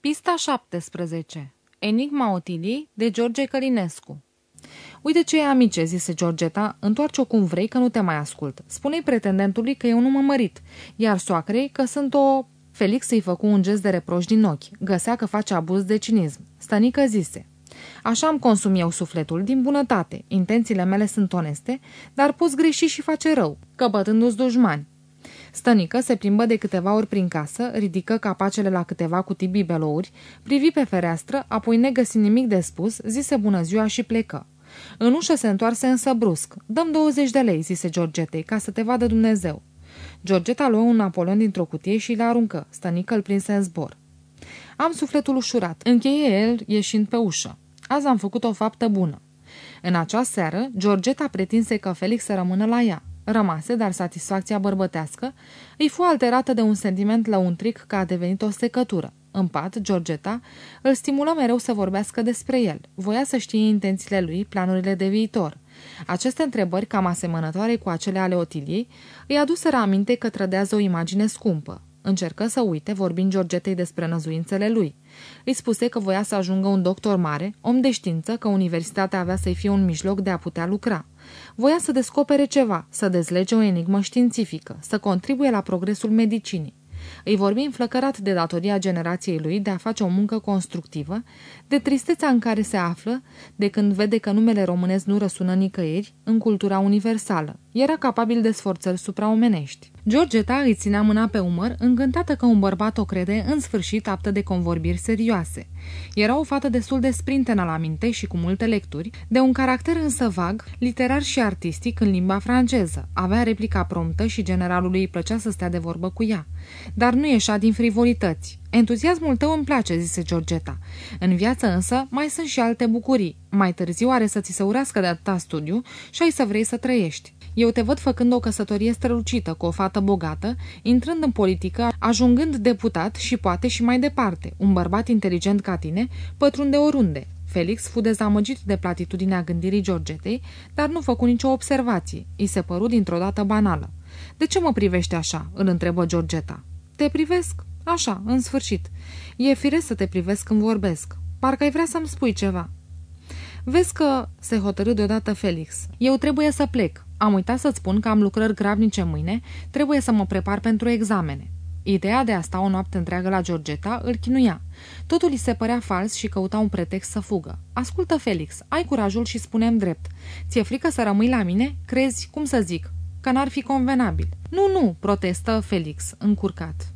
Pista 17. Enigma Otiliei de George Călinescu Uite ce e, amice, zise Georgeta, întoarce-o cum vrei că nu te mai ascult. Spune-i pretendentului că eu nu mă mărit, iar soacrei că sunt o... Felix îi făcu un gest de reproș din ochi. Găsea că face abuz de cinism. Stănică zise. Așa am consum eu sufletul, din bunătate. Intențiile mele sunt oneste, dar poți greși și face rău, căpătându-ți dușmani. Stănică se plimbă de câteva ori prin casă, ridică capacele la câteva cutii bibelouri, privi pe fereastră, apoi negăsind nimic de spus, zise bună ziua și plecă. În ușă se întoarse însă brusc. Dăm 20 de lei, zise Georgetei, ca să te vadă Dumnezeu. Georgeta luă un Napoleon dintr-o cutie și l aruncă. Stănică îl prinse în zbor. Am sufletul ușurat, încheie el ieșind pe ușă. Azi am făcut o faptă bună. În acea seară, Georgeta pretinse că Felix să rămână la ea. Rămase, dar satisfacția bărbătească îi fu alterată de un sentiment lăuntric că a devenit o secătură. În pat, Georgeta îl stimulă mereu să vorbească despre el. Voia să știe intențiile lui, planurile de viitor. Aceste întrebări, cam asemănătoare cu acele ale Otiliei, îi aduseră aminte că trădează o imagine scumpă. Încercă să uite, vorbind Georgetei despre năzuințele lui. Îi spuse că voia să ajungă un doctor mare, om de știință, că universitatea avea să-i fie un mijloc de a putea lucra. Voia să descopere ceva, să dezlege o enigmă științifică, să contribuie la progresul medicinii. Îi vorbi înflăcărat de datoria generației lui de a face o muncă constructivă, de tristețea în care se află, de când vede că numele românesc nu răsună nicăieri în cultura universală. Era capabil de sforțări supraomenești. Georgeta îi ținea mâna pe umăr, încântată că un bărbat o crede în sfârșit aptă de convorbiri serioase. Era o fată destul de sprintenă la minte și cu multe lecturi, de un caracter însă vag, literar și artistic în limba franceză. Avea replica promptă și generalului îi plăcea să stea de vorbă cu ea. Dar nu ieșea din frivolități. Entuziasmul tău îmi place, zise Georgeta. În viață însă mai sunt și alte bucurii. Mai târziu are să ți se urească de atâta studiu și ai să vrei să trăiești. Eu te văd făcând o căsătorie strălucită cu o fată bogată, intrând în politică, ajungând deputat și poate și mai departe. Un bărbat inteligent ca tine pătrunde oriunde. Felix fu dezamăgit de platitudinea gândirii Georgetei, dar nu făcu nicio observație. I se păru dintr-o dată banală. De ce mă privești așa?" îl întrebă Georgeta. Te privesc? Așa, în sfârșit. E firesc să te privesc când vorbesc. Parcă ai vrea să-mi spui ceva." Vezi că, se hotărâ deodată Felix, eu trebuie să plec. Am uitat să-ți spun că am lucrări gravnice mâine, trebuie să mă prepar pentru examene. Ideea de a sta o noapte întreagă la Georgeta îl chinuia. Totul îi se părea fals și căuta un pretext să fugă. Ascultă, Felix, ai curajul și spunem drept. Ți-e frică să rămâi la mine? Crezi, cum să zic, că n-ar fi convenabil. Nu, nu, protestă Felix, încurcat.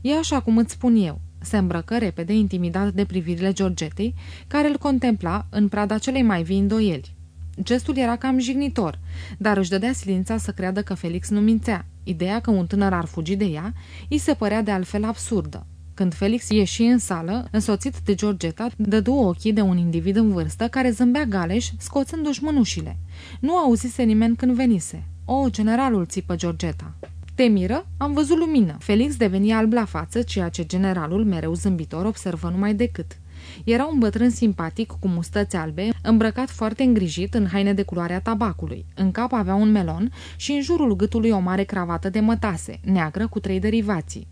E așa cum îți spun eu. Se îmbrăcă repede, intimidat de privirile Georgetei, care îl contempla în prada celei mai vii îndoieli. Gestul era cam jignitor, dar își dădea silința să creadă că Felix nu mințea. Ideea că un tânăr ar fugi de ea îi se părea de altfel absurdă. Când Felix ieși în sală, însoțit de Georgeta, dădu ochii de un individ în vârstă care zâmbea galeș, scoțându-și mânușile. Nu auzise nimeni când venise. O, generalul, țipă Georgeta. Te miră? Am văzut lumină. Felix devenia alb la față, ceea ce generalul, mereu zâmbitor, observă numai decât. Era un bătrân simpatic cu mustăți albe, îmbrăcat foarte îngrijit în haine de culoarea tabacului. În cap avea un melon și în jurul gâtului o mare cravată de mătase, neagră cu trei derivații.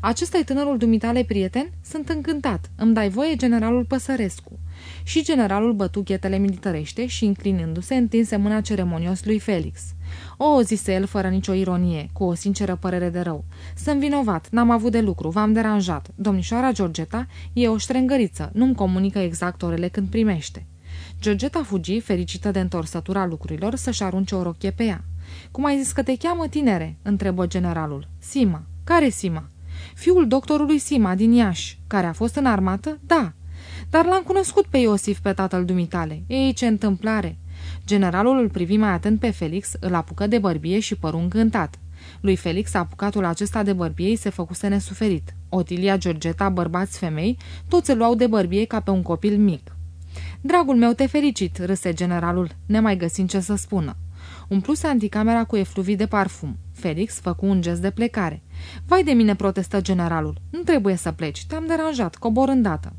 Acesta e tânărul dumitale prieten? Sunt încântat. Îmi dai voie, generalul Păsărescu. Și generalul bătu ghetele militărește și, înclinându-se, întinse mâna ceremonios lui Felix. O, zise el fără nicio ironie, cu o sinceră părere de rău. Sunt vinovat, n-am avut de lucru, v-am deranjat. Domnișoara Georgeta e o ștrengăriță, nu-mi comunică exact orele când primește. Georgeta fugi, fericită de întorsătura lucrurilor, să-și arunce o rochie pe ea. Cum ai zis că te cheamă, tinere?" întrebă generalul. Sima. Care Sima?" Fiul doctorului Sima din Iași, care a fost în armată? Da. Dar l-am cunoscut pe Iosif, pe tatăl dumitale. Ei, ce întâmplare! Generalul îl privi mai atent pe Felix, îl apucă de bărbie și păru încântat. Lui Felix, apucatul acesta de bărbie, îi se făcuse nesuferit. Otilia, Georgeta, bărbați, femei, toți îl luau de bărbie ca pe un copil mic. Dragul meu, te felicit, râse generalul, nemai găsind ce să spună. Umpluse anticamera cu efluvii de parfum. Felix făcu un gest de plecare. Vai de mine, protestă generalul. Nu trebuie să pleci, te-am deranjat, cobor îndată.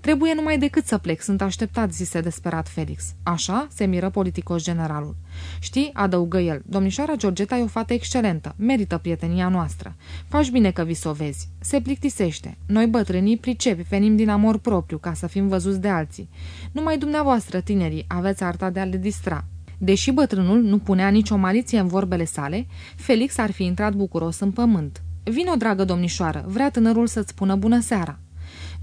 Trebuie numai decât să plec, sunt așteptat, zise desperat Felix. Așa? se miră politicos generalul. Știi, adăugă el, domnișoara Georgeta e o fată excelentă, merită prietenia noastră. Faci bine că vi o vezi. Se plictisește. Noi bătrânii pricepi, venim din amor propriu, ca să fim văzuți de alții. Numai dumneavoastră, tinerii, aveți arta de a le distra. Deși bătrânul nu punea nicio maliție în vorbele sale, Felix ar fi intrat bucuros în pământ. Vino, dragă domnișoară, vrea tânărul să-ți spună bună seara.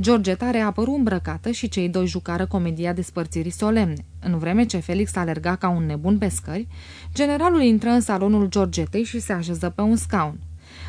Georgeta reapăru îmbrăcată și cei doi jucară comedia despărțirii solemne. În vreme ce Felix alerga ca un nebun pe scări, generalul intră în salonul Georgetei și se așeză pe un scaun.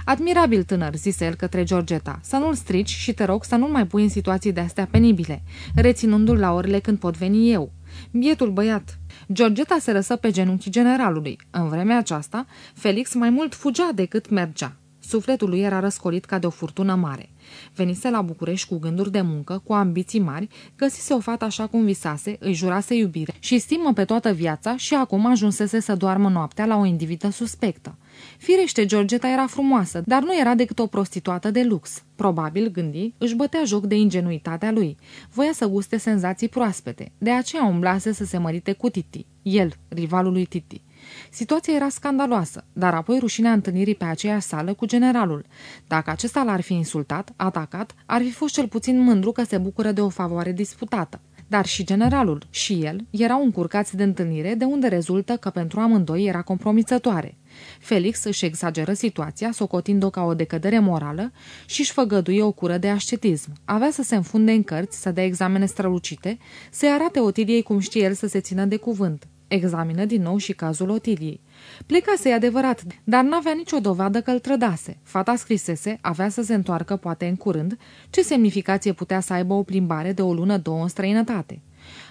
Admirabil tânăr, zise el către Georgeta, să nu-l strici și te rog să nu-l mai pui în situații de-astea penibile, reținându-l la orele când pot veni eu. Bietul băiat. Georgeta se lăsă pe genunchii generalului. În vremea aceasta, Felix mai mult fugea decât mergea. Sufletul lui era răscolit ca de o furtună mare. Venise la București cu gânduri de muncă, cu ambiții mari, găsise o fată așa cum visase, îi jurase iubire și stimă pe toată viața și acum ajunsese să doarmă noaptea la o individă suspectă. Firește, Georgeta era frumoasă, dar nu era decât o prostituată de lux. Probabil, gândi, își bătea joc de ingenuitatea lui. Voia să guste senzații proaspete, de aceea umblase să se mărite cu Titi, el, rivalul lui Titi. Situația era scandaloasă, dar apoi rușinea întâlnirii pe aceeași sală cu generalul. Dacă acesta l-ar fi insultat, atacat, ar fi fost cel puțin mândru că se bucură de o favoare disputată. Dar și generalul, și el, erau încurcați de întâlnire, de unde rezultă că pentru amândoi era compromițătoare. Felix își exageră situația, socotind-o ca o decădere morală și își făgăduie o cură de ascetism. Avea să se înfunde în cărți, să dea examene strălucite, să-i arate Otiliei cum știe el să se țină de cuvânt. Examină din nou și cazul Otiliei. Plecase, e adevărat, dar n-avea nicio dovadă că îl trădase. Fata scrisese, avea să se întoarcă poate în curând, ce semnificație putea să aibă o plimbare de o lună, două în străinătate.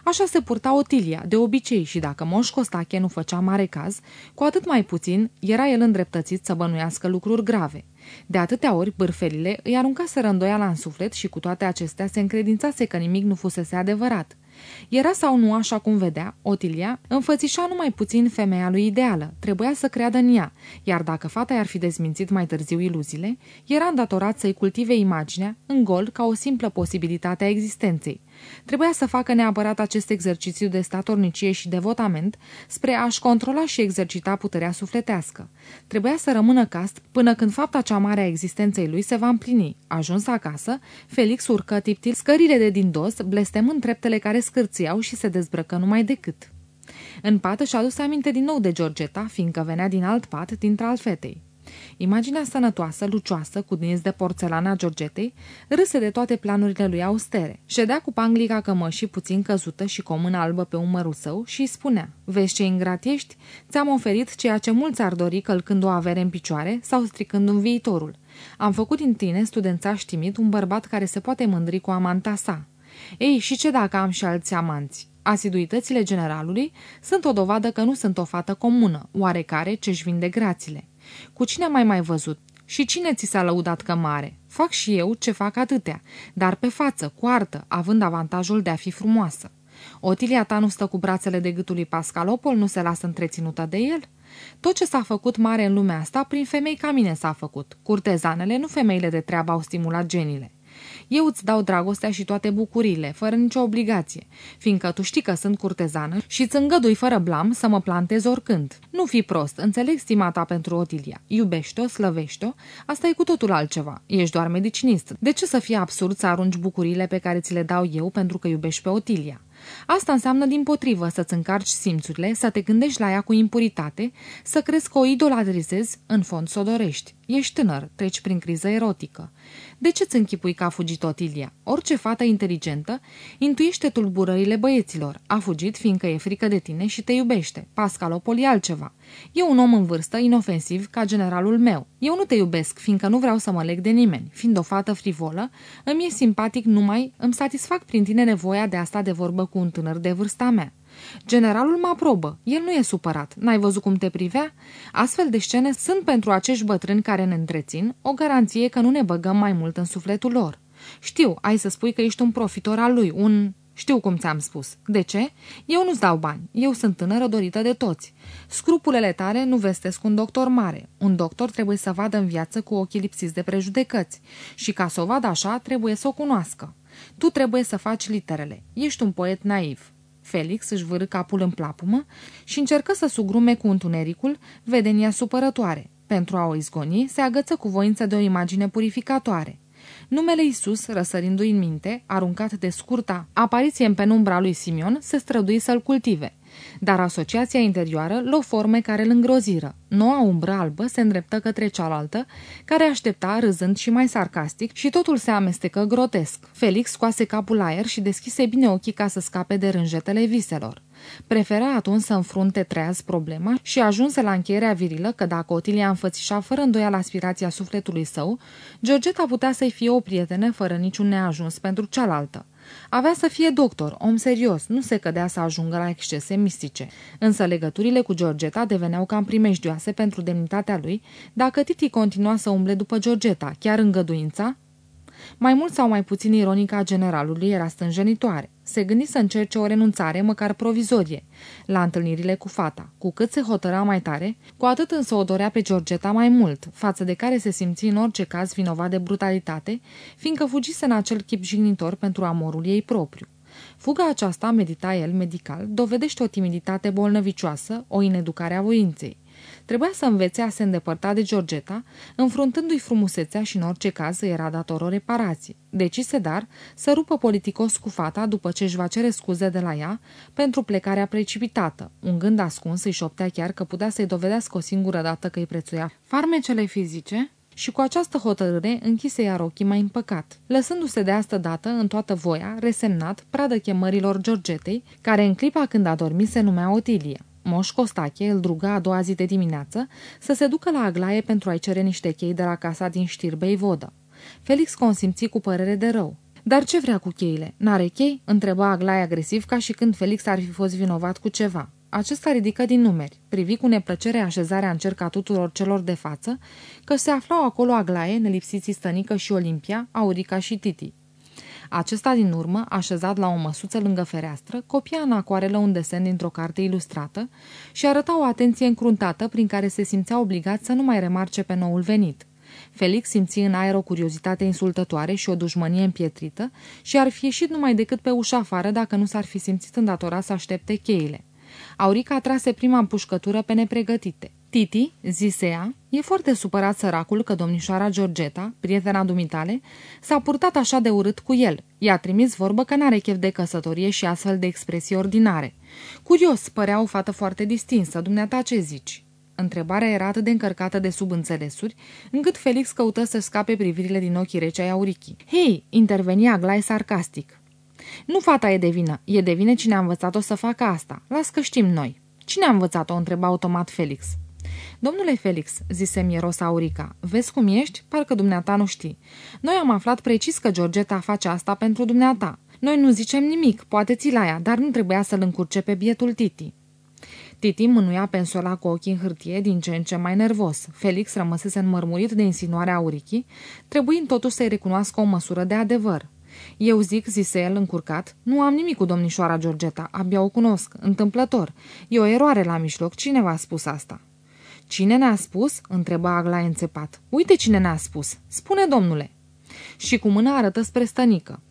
Așa se purta Otilia, de obicei, și dacă Moș Costache nu făcea mare caz, cu atât mai puțin era el îndreptățit să bănuiască lucruri grave. De atâtea ori, bârfelile îi aruncaseră îndoiala în suflet și cu toate acestea se încredințase că nimic nu fusese adevărat. Era sau nu așa cum vedea, Otilia înfățișa numai puțin femeia lui ideală, trebuia să creadă în ea, iar dacă fata i-ar fi dezmințit mai târziu iluziile, era îndatorat să-i cultive imaginea în gol ca o simplă posibilitate a existenței. Trebuia să facă neapărat acest exercițiu de statornicie și devotament spre a-și controla și exercita puterea sufletească. Trebuia să rămână cast până când fapta cea mare a existenței lui se va împlini. Ajuns acasă, Felix urcă tiptil scările de din dos, blestemând treptele care scârțiau și se dezbrăcă numai decât. În pat și-a adus aminte din nou de Georgeta, fiindcă venea din alt pat dintre al fetei. Imaginea sănătoasă, lucioasă, cu dinți de porțelană a Georgetei, râse de toate planurile lui austere. Ședea cu panglica cămășii puțin căzută și cu o mână albă pe umărul său și îi spunea, Vezi ce ingrat ești? Ți-am oferit ceea ce mulți ar dori călcând o avere în picioare sau stricând un viitorul. Am făcut din tine, studențaș timid, un bărbat care se poate mândri cu amanta sa. Ei, și ce dacă am și alți amanți? Asiduitățile generalului sunt o dovadă că nu sunt o fată comună, oarecare ce-și vinde grațile. Cu cine mai mai văzut? Și cine ți s-a lăudat că mare? Fac și eu ce fac atâtea, dar pe față, cu artă, având avantajul de a fi frumoasă. Otilia ta nu stă cu brațele de gâtul lui Pascalopol, nu se lasă întreținută de el? Tot ce s-a făcut mare în lumea asta, prin femei ca mine s-a făcut. Curtezanele, nu femeile de treabă au stimulat genile. Eu îți dau dragostea și toate bucurile, fără nicio obligație, fiindcă tu știi că sunt curtezană și îți îngădui fără blam să mă plantez oricând. Nu fi prost, înțeleg stima ta pentru Otilia. Iubește-o, slăvește-o, asta e cu totul altceva. Ești doar medicinist. De ce să fie absurd să arunci bucurile pe care ți le dau eu pentru că iubești pe Otilia? Asta înseamnă din potrivă să-ți încarci simțurile, să te gândești la ea cu impuritate, să crezi că o idolatrizezi, în fond să o dorești. Ești tânăr, treci prin criză erotică. De ce-ți închipui că a fugit Otilia? Orice fată inteligentă intuiește tulburările băieților. A fugit fiindcă e frică de tine și te iubește. Pascalopol e altceva. E un om în vârstă, inofensiv, ca generalul meu. Eu nu te iubesc, fiindcă nu vreau să mă leg de nimeni. Fiind o fată frivolă, îmi e simpatic numai, îmi satisfac prin tine nevoia de a sta de vorbă cu un tânăr de vârsta mea. Generalul mă aprobă, el nu e supărat, n-ai văzut cum te privea? Astfel de scene sunt pentru acești bătrâni care ne întrețin o garanție că nu ne băgăm mai mult în sufletul lor. Știu, ai să spui că ești un profitor al lui, un... Știu cum ți-am spus. De ce? Eu nu-ți dau bani. Eu sunt tânără dorită de toți. Scrupulele tale nu vestesc un doctor mare. Un doctor trebuie să vadă în viață cu ochii lipsiți de prejudecăți. Și ca să o vadă așa, trebuie să o cunoască. Tu trebuie să faci literele. Ești un poet naiv. Felix își vârâ capul în plapumă și încercă să sugrume cu întunericul vedenia supărătoare. Pentru a o izgoni, se agăță cu voință de o imagine purificatoare. Numele Isus, răsărindu-i în minte, aruncat de scurta apariție în penumbra lui Simion, se strădui să-l cultive. Dar asociația interioară luă forme care îl îngroziră. Noua umbră albă se îndreptă către cealaltă, care aștepta râzând și mai sarcastic și totul se amestecă grotesc. Felix scoase capul aer și deschise bine ochii ca să scape de rânjetele viselor. Prefera atunci să înfrunte treaz problema și ajunse la încheierea virilă că dacă Otilia înfățișa fără îndoială aspirația sufletului său, Georgeta putea să-i fie o prietenă fără niciun neajuns pentru cealaltă. Avea să fie doctor, om serios, nu se cădea să ajungă la excese mistice. Însă legăturile cu Georgeta deveneau cam primejdioase pentru demnitatea lui dacă Titi continua să umble după Georgeta, chiar îngăduința mai mult sau mai puțin ironica generalului era stânjenitoare. Se gândi să încerce o renunțare, măcar provizorie, la întâlnirile cu fata. Cu cât se hotăra mai tare, cu atât însă o dorea pe Georgeta mai mult, față de care se simți în orice caz vinovat de brutalitate, fiindcă fugise în acel chip jignitor pentru amorul ei propriu. Fuga aceasta, medita el medical, dovedește o timiditate bolnăvicioasă, o ineducare a voinței. Trebuia să învețe a se îndepărta de Georgeta, înfruntându-i frumusețea și în orice caz îi era dator o reparație. Decise dar să rupă politicos cu fata după ce își va cere scuze de la ea pentru plecarea precipitată. Un gând ascuns îi șoptea chiar că putea să-i dovedească o singură dată că îi prețuia farmecele fizice și cu această hotărâre închise iar ochii mai împăcat, lăsându-se de asta dată în toată voia, resemnat, pradă chemărilor Georgetei, care în clipa când a dormit se numea Otilia. Moș Costache îl druga a doua zi de dimineață să se ducă la Aglaie pentru a-i cere niște chei de la casa din Știrbei Vodă. Felix consimți cu părere de rău. Dar ce vrea cu cheile? N-are chei?" întreba Aglaie agresiv ca și când Felix ar fi fost vinovat cu ceva. Acesta ridică din numeri, privi cu neplăcere așezarea în cerca tuturor celor de față, că se aflau acolo Aglaie, nelipsiții Stănică și Olimpia, Aurica și Titi. Acesta din urmă, așezat la o măsuță lângă fereastră, copia în acoarelă un desen dintr-o carte ilustrată și arăta o atenție încruntată prin care se simțea obligat să nu mai remarce pe noul venit. Felix simți în aer o curiozitate insultătoare și o dușmănie împietrită și ar fi ieșit numai decât pe ușa afară dacă nu s-ar fi simțit îndatorat să aștepte cheile. Aurica trase prima împușcătură pe nepregătite. Titi, zise ea, e foarte supărat săracul că domnișoara Georgeta, prietena dumitale, s-a purtat așa de urât cu el. I-a trimis vorbă că n-are chef de căsătorie și astfel de expresii ordinare. Curios, părea o fată foarte distinsă, dumneata ce zici? Întrebarea era atât de încărcată de subînțelesuri, încât Felix căută să scape privirile din ochii rece ai Aurichii. Hei, intervenia Glai sarcastic. Nu fata e de vină, e de vină cine a învățat-o să facă asta. Las că știm noi. Cine a învățat-o? întreba automat Felix. Domnule Felix, zise mieros Aurica, vezi cum ești? Parcă dumneata nu știi. Noi am aflat precis că Georgeta face asta pentru dumneata. Noi nu zicem nimic, poate ți la ea, dar nu trebuia să-l încurce pe bietul Titi. Titi mânuia pensola cu ochii în hârtie din ce în ce mai nervos. Felix rămăsese înmărmurit de insinuarea Aurichii, trebuind totuși să-i recunoască o măsură de adevăr. Eu zic, zise el încurcat, nu am nimic cu domnișoara Georgeta, abia o cunosc, întâmplător. E o eroare la mijloc, cine v-a spus asta? Cine ne-a spus?" întreba Aglaie înțepat. Uite cine ne-a spus. Spune, domnule." Și cu mâna arătă spre stănică.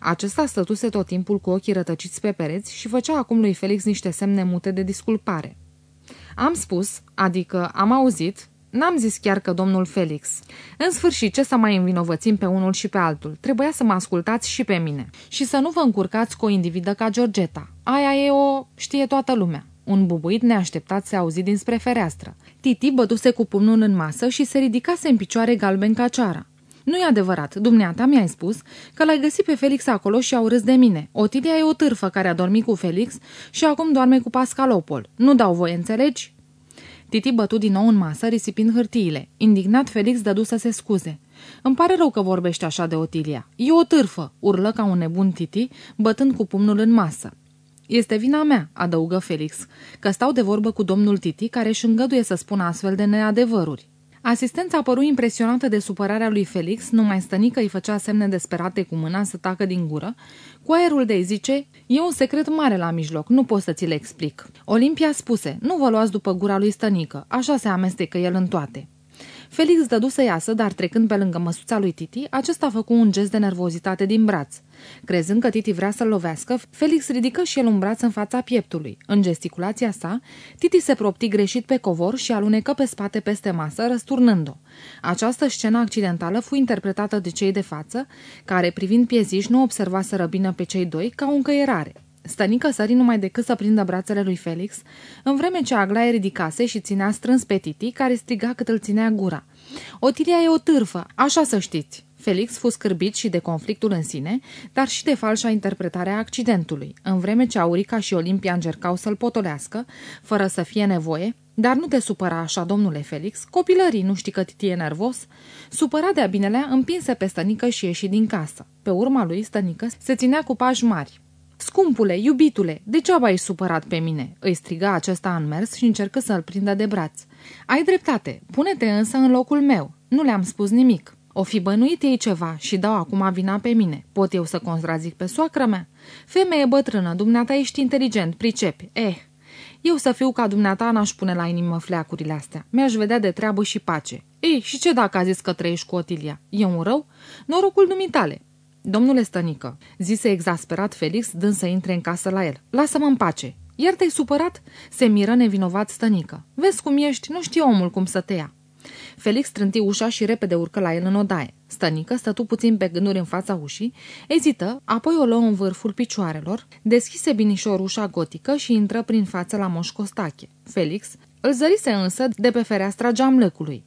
Acesta stătuse tot timpul cu ochii rătăciți pe pereți și făcea acum lui Felix niște semne mute de disculpare. Am spus, adică am auzit, N-am zis chiar că domnul Felix. În sfârșit, ce să mai învinovățim pe unul și pe altul? Trebuia să mă ascultați și pe mine. Și să nu vă încurcați cu o individă ca Georgeta. Aia e o... știe toată lumea. Un bubuit neașteptat se auzi dinspre fereastră. Titi bătuse cu pumnul în masă și se ridicase în picioare galben ca ceara. Nu e adevărat, dumneata mi-ai spus că l-ai găsit pe Felix acolo și au râs de mine. Otilia e o târfă care a dormit cu Felix și acum doarme cu Pascalopol. Nu dau voie, înțelegi? Titi bătu din nou în masă, risipind hârtiile. Indignat, Felix dădu să se scuze. Îmi pare rău că vorbește așa de Otilia. E o târfă, urlă ca un nebun Titi, bătând cu pumnul în masă. Este vina mea, adăugă Felix, că stau de vorbă cu domnul Titi, care își îngăduie să spună astfel de neadevăruri. Asistența păru impresionată de supărarea lui Felix, numai stănică îi făcea semne desperate cu mâna să tacă din gură, cu aerul de zice, e un secret mare la mijloc, nu pot să ți le explic. Olimpia spuse, nu vă luați după gura lui stănică, așa se amestecă el în toate. Felix dădu să iasă, dar trecând pe lângă măsuța lui Titi, acesta a făcut un gest de nervozitate din braț. Crezând că Titi vrea să-l lovească, Felix ridică și el un braț în fața pieptului. În gesticulația sa, Titi se propti greșit pe covor și alunecă pe spate peste masă, răsturnând-o. Această scenă accidentală fu interpretată de cei de față, care, privind pieziși, nu observaseră bine pe cei doi ca o încăierare. Stănică sări numai decât să prindă brațele lui Felix, în vreme ce Aglaie ridicase și ținea strâns pe Titi, care striga cât îl ținea gura. Otilia e o târfă, așa să știți. Felix fu scârbit și de conflictul în sine, dar și de falșa interpretare a accidentului, în vreme ce Aurica și Olimpia încercau să-l potolească, fără să fie nevoie, dar nu te supăra așa, domnule Felix, copilării nu știi că Titi e nervos? Supărat de-a binelea, împinse pe stănică și ieși din casă. Pe urma lui, stănică se ținea cu pași mari. Scumpule, iubitule, degeaba ești supărat pe mine?" îi striga acesta în mers și încercă să-l prindă de braț. Ai dreptate, pune-te însă în locul meu. Nu le-am spus nimic. O fi bănuit ei ceva și dau acum vina pe mine. Pot eu să contrazic pe soacră mea? Femeie bătrână, dumneata ești inteligent, pricepi. Eh, eu să fiu ca dumneata n-aș pune la inimă fleacurile astea. Mi-aș vedea de treabă și pace. Ei, și ce dacă a zis că trăiești cu Otilia? E un rău? Norocul dumitale. Domnule Stănică, zise exasperat Felix, dând să intre în casă la el. Lasă-mă în pace. Iar te-ai supărat? Se miră nevinovat Stănică. Vezi cum ești, nu știe omul cum să te ia. Felix trânti ușa și repede urcă la el în odaie. Stănică stătu puțin pe gânduri în fața ușii, ezită, apoi o luă în vârful picioarelor, deschise binișor ușa gotică și intră prin față la Moș Costache. Felix îl zărise însă de pe fereastra geamlăcului.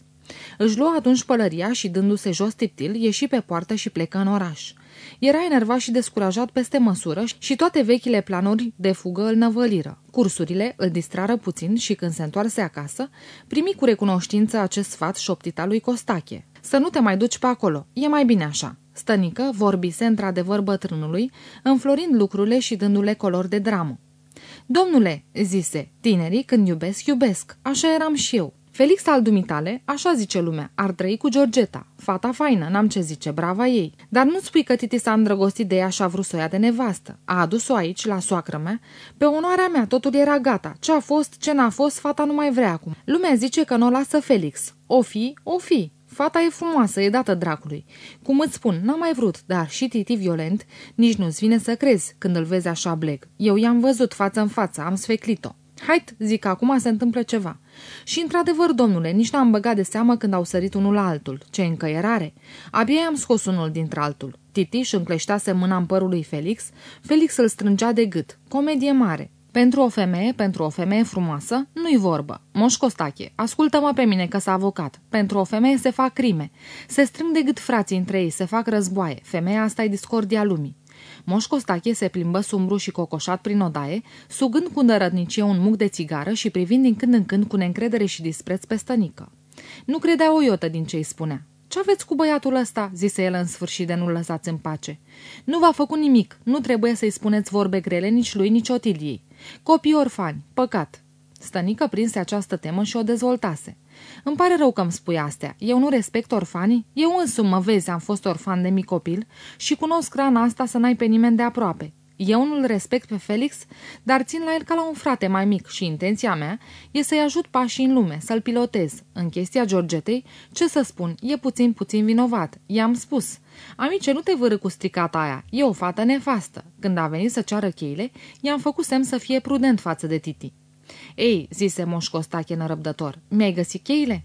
Își luă atunci pălăria și, dându-se jos tiptil, ieși pe poartă și plecă în oraș. Era enervat și descurajat peste măsură și toate vechile planuri de fugă îl năvăliră. Cursurile îl distrară puțin și când se întoarse acasă, primi cu recunoștință acest sfat șoptit al lui Costache. Să nu te mai duci pe acolo, e mai bine așa. Stănică vorbise într-adevăr bătrânului, înflorind lucrurile și dându-le color de dramă. Domnule, zise, tinerii când iubesc, iubesc. Așa eram și eu. Felix al dumitale, așa zice lumea, ar trăi cu Georgeta. Fata faină, n-am ce zice, brava ei. Dar nu spui că Titi s-a îndrăgostit de ea și a vrut să o ia de nevastă. A adus-o aici, la soacră mea. Pe onoarea mea, totul era gata. Ce a fost, ce n-a fost, fata nu mai vrea acum. Lumea zice că nu o lasă Felix. O fi, o fi. Fata e frumoasă, e dată dracului. Cum îți spun, n-am mai vrut, dar și Titi violent, nici nu-ți vine să crezi când îl vezi așa bleg. Eu i-am văzut față în față, am sfeclit-o. Hai, zic, acum se întâmplă ceva. Și într-adevăr, domnule, nici n-am băgat de seamă când au sărit unul la altul. Ce încăierare! Abia am scos unul dintre altul. Titiș își încleștase mâna în părul lui Felix, Felix îl strângea de gât. Comedie mare. Pentru o femeie, pentru o femeie frumoasă, nu-i vorbă. Moș Costache, ascultă-mă pe mine că s-a avocat. Pentru o femeie se fac crime. Se strâng de gât frații între ei, se fac războaie. Femeia asta e discordia lumii. Moș Costache se plimbă sumbru și cocoșat prin odaie, sugând cu nărădnicie un muc de țigară și privind din când în când cu neîncredere și dispreț pe stănică. Nu credea o iotă din ce îi spunea. Ce aveți cu băiatul ăsta?" zise el în sfârșit de nu-l lăsați în pace. Nu v-a făcut nimic, nu trebuie să-i spuneți vorbe grele nici lui, nici Otiliei. Copii orfani, păcat." Stănică prinse această temă și o dezvoltase. Îmi pare rău că îmi spui astea. Eu nu respect orfanii? Eu însumi, mă vezi, am fost orfan de mic copil și cunosc rana asta să n-ai pe nimeni de aproape. Eu nu-l respect pe Felix, dar țin la el ca la un frate mai mic și intenția mea e să-i ajut pașii în lume, să-l pilotez. În chestia Georgetei, ce să spun, e puțin puțin vinovat. I-am spus. Amice, nu te vârâ cu stricata aia, e o fată nefastă. Când a venit să ceară cheile, i-am făcut semn să fie prudent față de Titi. Ei, zise Moș Costache nerăbdător, mi-ai găsit cheile?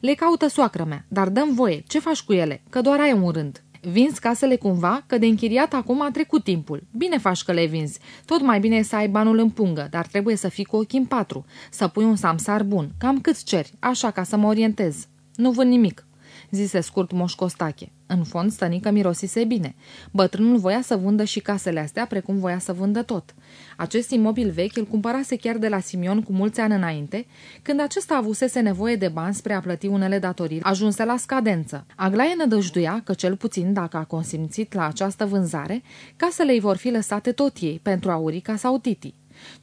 Le caută soacră mea, dar dăm voie, ce faci cu ele? Că doar ai un rând. Vinzi casele cumva, că de închiriat acum a trecut timpul. Bine faci că le vinzi. Tot mai bine e să ai banul în pungă, dar trebuie să fii cu ochii în patru, să pui un samsar bun. Cam cât ceri, așa ca să mă orientez. Nu vând nimic zise scurt Moș Costache. În fond, stănică mirosise bine. Bătrânul voia să vândă și casele astea, precum voia să vândă tot. Acest imobil vechi îl cumpărase chiar de la Simion cu mulți ani înainte, când acesta avusese nevoie de bani spre a plăti unele datorii, ajunse la scadență. Aglaie nădăjduia că cel puțin, dacă a consimțit la această vânzare, casele îi vor fi lăsate tot ei, pentru Aurica sau Titi.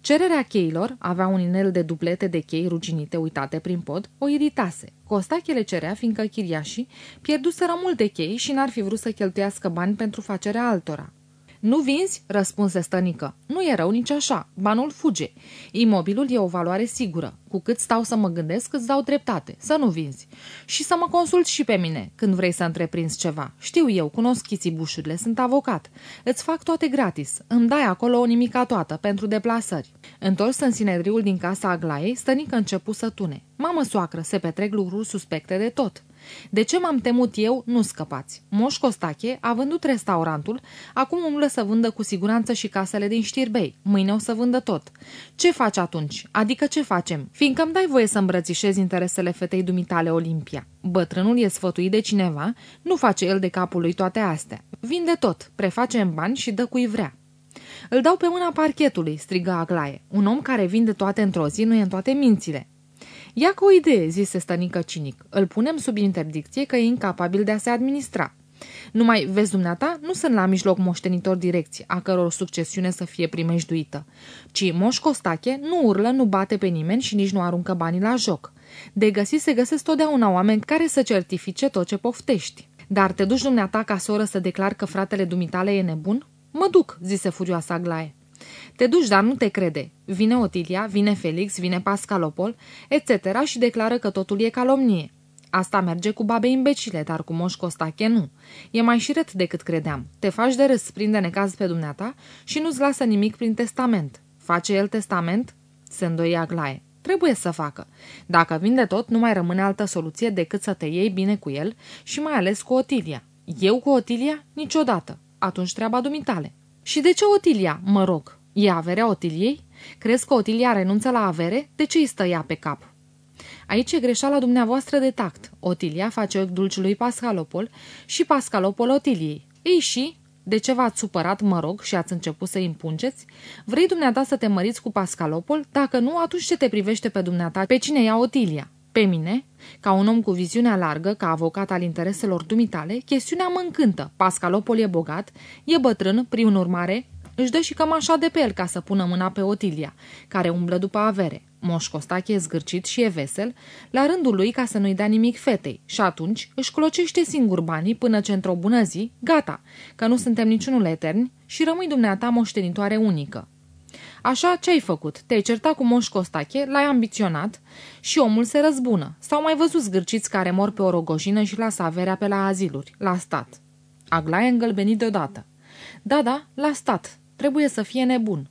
Cererea cheilor, avea un inel de duplete de chei ruginite uitate prin pod, o iritase. Costache le cerea fiindcă chiriașii pierduseră multe chei și n-ar fi vrut să cheltuiască bani pentru facerea altora. Nu vinzi?" răspunse stănică. Nu e rău nici așa, banul fuge. Imobilul e o valoare sigură. Cu cât stau să mă gândesc, îți dau dreptate, să nu vinzi. Și să mă consult și pe mine, când vrei să întreprinzi ceva. Știu eu, cunosc chițibușurile, sunt avocat. Îți fac toate gratis. Îmi dai acolo o nimica toată, pentru deplasări. Întors în sinedriul din casa Aglaiei, stănică începu să tune. Mamă soacră, se petrec lucruri suspecte de tot. De ce m-am temut eu, nu scăpați. Moș Costache a vândut restaurantul, acum umblă să vândă cu siguranță și casele din Știrbei. Mâine o să vândă tot. Ce faci atunci? Adică ce facem? Fiindcă îmi dai voie să îmbrățișezi interesele fetei dumitale Olimpia. Bătrânul e sfătuit de cineva, nu face el de capul lui toate astea. Vinde tot, preface în bani și dă cui vrea. Îl dau pe mâna parchetului, strigă Aglaie. Un om care vinde toate într-o zi nu e în toate mințile. Ia cu o idee, zise stănică cinic. Îl punem sub interdicție că e incapabil de a se administra. Numai, vezi dumneata, nu sunt la mijloc moștenitor direcții, a căror succesiune să fie primejduită, ci Moș Costache nu urlă, nu bate pe nimeni și nici nu aruncă banii la joc. De găsit se găsesc totdeauna oameni care să certifice tot ce poftești. Dar te duci dumneata ca soră să declar că fratele dumitale e nebun? Mă duc, zise furioasa Glaie. Te duci, dar nu te crede. Vine Otilia, vine Felix, vine Pascalopol, etc. și declară că totul e calomnie. Asta merge cu babe imbecile, dar cu moș Costache nu. E mai șiret decât credeam. Te faci de râs, prinde necaz pe dumneata și nu-ți lasă nimic prin testament. Face el testament? Se îndoia Aglaie. Trebuie să facă. Dacă vinde tot, nu mai rămâne altă soluție decât să te iei bine cu el și mai ales cu Otilia. Eu cu Otilia? Niciodată. Atunci treaba dumitale. Și de ce Otilia, mă rog? E averea Otiliei? Crezi că Otilia renunță la avere? De ce îi stă ea pe cap? Aici e greșeala dumneavoastră de tact. Otilia face ochi dulciului Pascalopol și Pascalopol Otiliei. Ei și, de ce v-ați supărat, mă rog, și ați început să impungeți? Vrei dumneata să te măriți cu Pascalopol? Dacă nu, atunci ce te privește pe dumneata? Pe cine ia Otilia? Pe mine, ca un om cu viziunea largă, ca avocat al intereselor dumitale, chestiunea mă încântă. Pascalopol e bogat, e bătrân, prin urmare, își dă și cămașa de pe el ca să pună mâna pe Otilia, care umblă după avere. Moș Costache e zgârcit și e vesel, la rândul lui ca să nu-i dea nimic fetei și atunci își clocește singur banii până ce într-o bună zi, gata, că nu suntem niciunul eterni și rămâi dumneata moștenitoare unică. Așa, ce ai făcut? Te-ai certat cu Moș Costache, l-ai ambiționat și omul se răzbună. Sau mai văzut zgârciți care mor pe o rogojină și lasă averea pe la aziluri, la stat. Aglaie îngălbenit deodată. Da, da, la stat. Trebuie să fie nebun.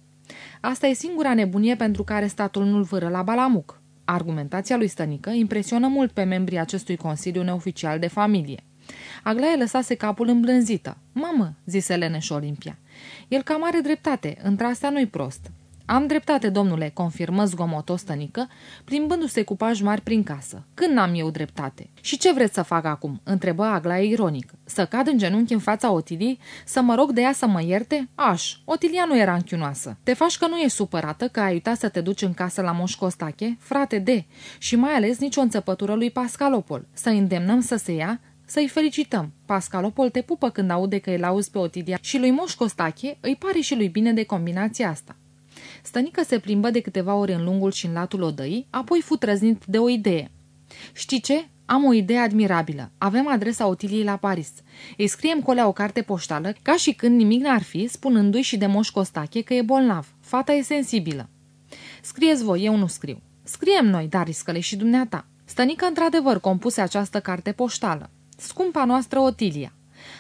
Asta e singura nebunie pentru care statul nu-l vâră la balamuc. Argumentația lui Stănică impresionă mult pe membrii acestui consiliu neoficial de familie. Aglaie lăsase capul îmblânzită. Mamă, zise Leneș Olimpia, el cam are dreptate, într-asta nu-i prost. Am dreptate, domnule, confirmă zgomotos stănică, plimbându-se cu pași mari prin casă. Când n-am eu dreptate? Și ce vreți să fac acum? întrebă Aglaia ironic. Să cad în genunchi în fața Otilii? Să mă rog de ea să mă ierte? Aș, Otilia nu era închiunoasă. Te faci că nu e supărată că ai uitat să te duci în casă la Moș Costache, frate de, și mai ales nici o înțăpătură lui Pascalopol. Să îndemnăm să se ia, să-i felicităm. Pascalopol te pupă când aude că îl auzi pe Otilia și lui Moș Costache îi pare și lui bine de combinația asta. Stănică se plimbă de câteva ori în lungul și în latul odăii, apoi fu trăznit de o idee. Știi ce? Am o idee admirabilă. Avem adresa Otiliei la Paris. Îi scriem colea o carte poștală, ca și când nimic n-ar fi, spunându-i și de Moș Costache că e bolnav. Fata e sensibilă. Scrieți voi, eu nu scriu. Scriem noi, dar riscăle și dumneata. Stănică într-adevăr compuse această carte poștală. Scumpa noastră Otilia.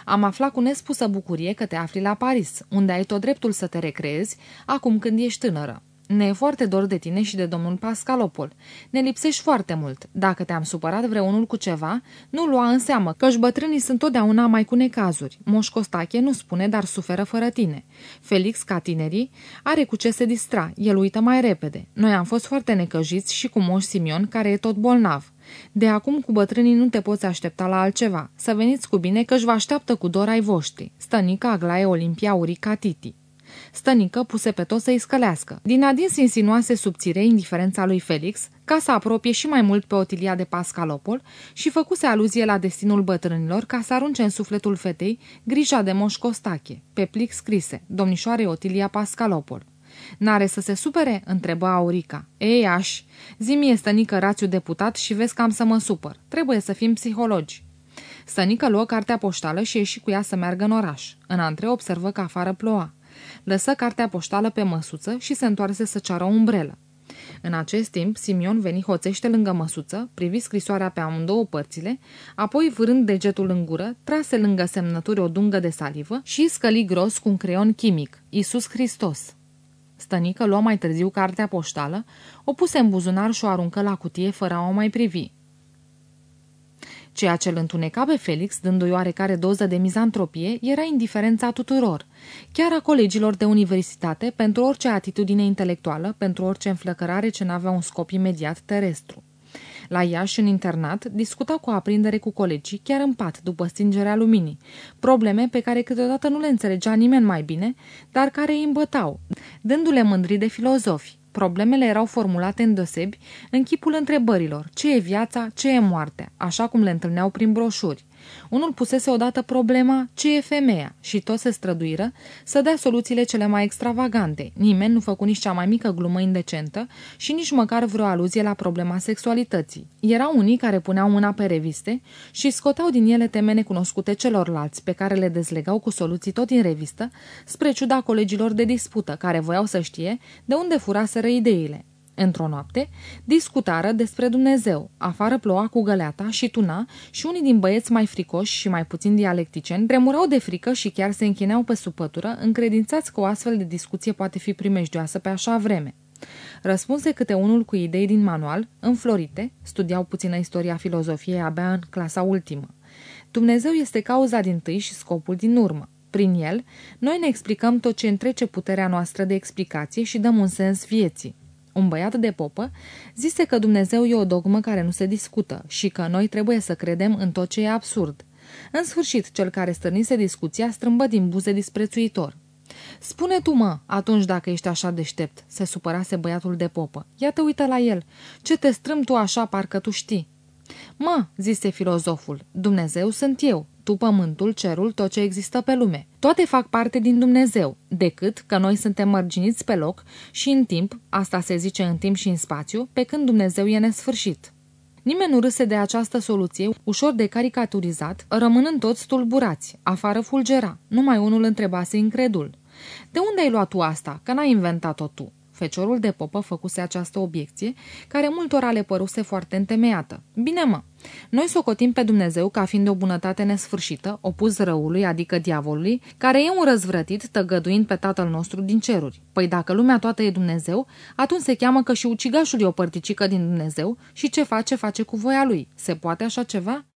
Am aflat cu nespusă bucurie că te afli la Paris, unde ai tot dreptul să te recreezi, acum când ești tânără. Ne e foarte dor de tine și de domnul Pascalopol. Ne lipsești foarte mult. Dacă te-am supărat vreunul cu ceva, nu lua în seamă, căci bătrânii sunt totdeauna mai cu necazuri. Moș Costache nu spune, dar suferă fără tine. Felix, ca tinerii, are cu ce se distra. El uită mai repede. Noi am fost foarte necăjiți și cu Moș Simion, care e tot bolnav. De acum cu bătrânii nu te poți aștepta la altceva. Să veniți cu bine că își vă așteaptă cu dor ai voștri. Stănica Aglaie Olimpia Urica Titi. Stănică puse pe tot să-i scălească. Din adins insinuase subțire indiferența lui Felix, ca să apropie și mai mult pe Otilia de Pascalopol și făcuse aluzie la destinul bătrânilor ca să arunce în sufletul fetei grija de moș Costache, pe plic scrise, domnișoare Otilia Pascalopol. N-are să se supere?" întrebă Aurica. Ei, aș, zi mie stănică rațiu deputat și vezi că am să mă supăr. Trebuie să fim psihologi." Stănică luă cartea poștală și ieși cu ea să meargă în oraș. În antre observă că afară ploua. Lăsă cartea poștală pe măsuță și se întoarse să ceară o umbrelă. În acest timp, Simion veni hoțește lângă măsuță, privi scrisoarea pe amândouă părțile, apoi, vârând degetul în gură, trase lângă semnături o dungă de salivă și scăli gros cu un creion chimic, Isus Hristos. Stănică luă mai târziu cartea poștală, o puse în buzunar și o aruncă la cutie fără a o mai privi. Ceea ce îl întuneca pe Felix, dându-i oarecare doză de mizantropie, era indiferența tuturor, chiar a colegilor de universitate, pentru orice atitudine intelectuală, pentru orice înflăcărare ce n-avea un scop imediat terestru. La Iași, în internat, discuta cu aprindere cu colegii, chiar în pat, după stingerea luminii. Probleme pe care câteodată nu le înțelegea nimeni mai bine, dar care îi îmbătau, dându-le mândri de filozofi. Problemele erau formulate în dosebi în chipul întrebărilor, ce e viața, ce e moartea, așa cum le întâlneau prin broșuri. Unul pusese odată problema ce e femeia și toți se străduiră să dea soluțiile cele mai extravagante. Nimeni nu făcu nici cea mai mică glumă indecentă și nici măcar vreo aluzie la problema sexualității. Erau unii care puneau mâna pe reviste și scoteau din ele teme necunoscute celorlalți, pe care le dezlegau cu soluții tot din revistă, spre ciuda colegilor de dispută, care voiau să știe de unde furaseră ideile. Într-o noapte, discutară despre Dumnezeu. Afară ploua cu găleata și tuna și unii din băieți mai fricoși și mai puțin dialecticeni tremurau de frică și chiar se închineau pe supătură, încredințați că o astfel de discuție poate fi primejdioasă pe așa vreme. Răspunse câte unul cu idei din manual, înflorite, studiau puțină istoria filozofiei abia în clasa ultimă. Dumnezeu este cauza din tâi și scopul din urmă. Prin el, noi ne explicăm tot ce întrece puterea noastră de explicație și dăm un sens vieții. Un băiat de popă zise că Dumnezeu e o dogmă care nu se discută și că noi trebuie să credem în tot ce e absurd. În sfârșit, cel care stârnise discuția strâmbă din buze disprețuitor. Spune tu, mă, atunci dacă ești așa deștept, se supărase băiatul de popă. Ia te uită la el. Ce te strâm tu așa, parcă tu știi. Mă, zise filozoful, Dumnezeu sunt eu, tu pământul, cerul, tot ce există pe lume. Toate fac parte din Dumnezeu, decât că noi suntem mărginiți pe loc și în timp, asta se zice în timp și în spațiu, pe când Dumnezeu e nesfârșit. Nimeni nu râse de această soluție, ușor de caricaturizat, rămânând toți tulburați. Afară fulgera. Numai unul întrebase incredul. De unde ai luat tu asta? Că n-ai inventat-o tu. Feciorul de popă făcuse această obiecție, care multora le păruse foarte întemeiată. Bine mă, noi socotim pe Dumnezeu ca fiind o bunătate nesfârșită, opus răului, adică diavolului, care e un răzvrătit tăgăduind pe tatăl nostru din ceruri. Păi dacă lumea toată e Dumnezeu, atunci se cheamă că și ucigașul e o părticică din Dumnezeu și ce face, face cu voia lui. Se poate așa ceva?